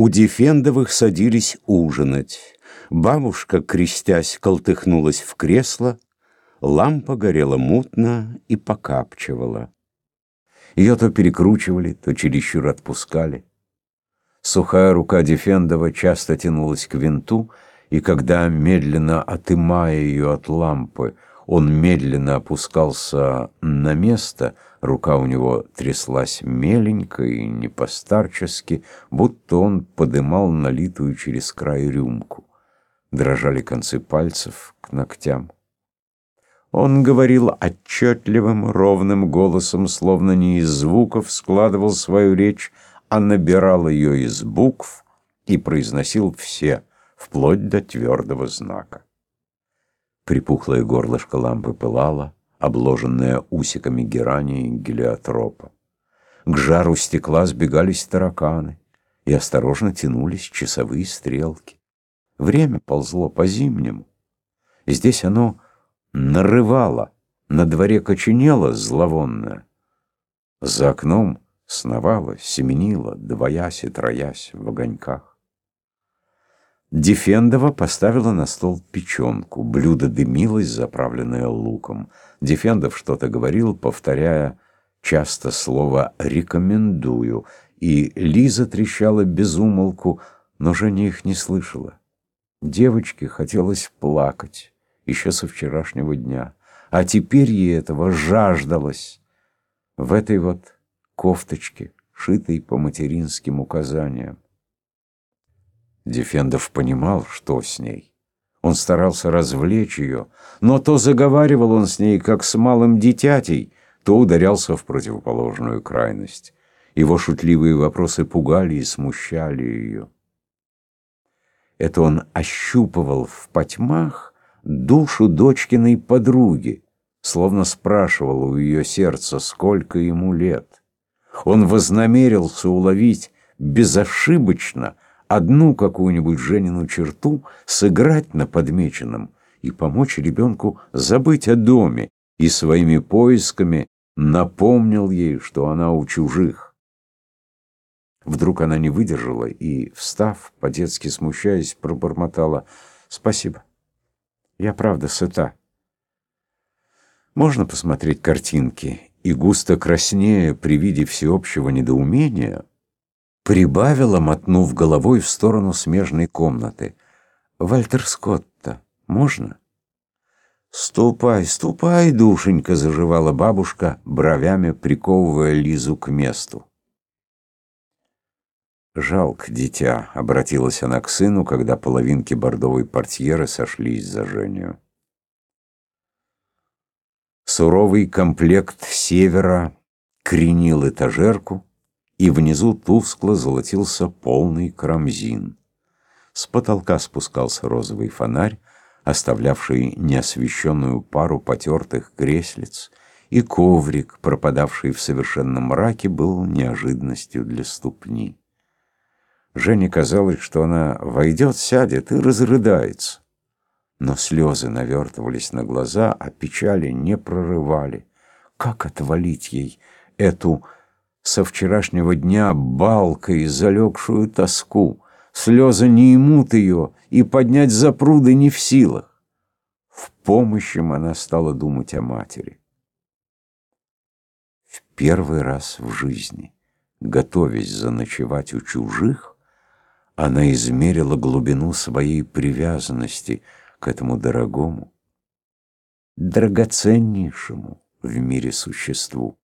У Дефендовых садились ужинать. Бабушка, крестясь, колтыхнулась в кресло, лампа горела мутно и покапчивала. Ее то перекручивали, то чересчур отпускали. Сухая рука Дефендова часто тянулась к винту, и когда, медленно отымая ее от лампы, он медленно опускался на место, рука у него тряслась меленько и не постарчески, будто он подымал налитую через край рюмку. Дрожали концы пальцев к ногтям. Он говорил отчетливым, ровным голосом, словно не из звуков складывал свою речь, а набирал ее из букв и произносил все, вплоть до твердого знака. Припухлое горлышко лампы пылало, обложенное усиками герани и гелиотропа. К жару стекла сбегались тараканы, и осторожно тянулись часовые стрелки. Время ползло по-зимнему. Здесь оно нарывало, на дворе коченело зловонное. За окном сновала, семенила, двоясь и троясь в огоньках. Дефендова поставила на стол печенку. Блюдо дымилось, заправленное луком. Дефендов что-то говорил, повторяя часто слово «рекомендую», и Лиза трещала без умолку, но Женя их не слышала. Девочке хотелось плакать еще со вчерашнего дня, а теперь ей этого жаждалось. В этой вот кофточке, шитой по материнским указаниям. Дефендов понимал, что с ней. Он старался развлечь ее, но то заговаривал он с ней, как с малым дитятей, то ударялся в противоположную крайность. Его шутливые вопросы пугали и смущали ее. Это он ощупывал в потьмах душу дочкиной подруги, словно спрашивал у ее сердца, сколько ему лет. Он вознамерился уловить безошибочно одну какую-нибудь Женину черту сыграть на подмеченном и помочь ребенку забыть о доме, и своими поисками напомнил ей, что она у чужих. Вдруг она не выдержала и, встав, по-детски смущаясь, пробормотала «Спасибо, я правда сыта». Можно посмотреть картинки, и густо краснея при виде всеобщего недоумения, прибавила, мотнув головой в сторону смежной комнаты. «Вальтер Скотта, можно?» «Ступай, ступай, душенька!» — заживала бабушка, бровями приковывая Лизу к месту. «Жалко, дитя», — обратилась она к сыну, когда половинки бордовой портьеры сошлись за Женю. Суровый комплект севера кренил этажерку, и внизу тускло золотился полный крамзин. С потолка спускался розовый фонарь, оставлявший неосвещенную пару потертых креслиц, и коврик, пропадавший в совершенном мраке, был неожиданностью для ступни. Жене казалось, что она войдет, сядет и разрыдается. Но слезы навертывались на глаза, а печали не прорывали. Как отвалить ей эту со вчерашнего дня балкой залегшую тоску. Слезы не имут ее, и поднять за пруды не в силах. В помощь им она стала думать о матери. В первый раз в жизни, готовясь заночевать у чужих, она измерила глубину своей привязанности к этому дорогому, драгоценнейшему в мире существу.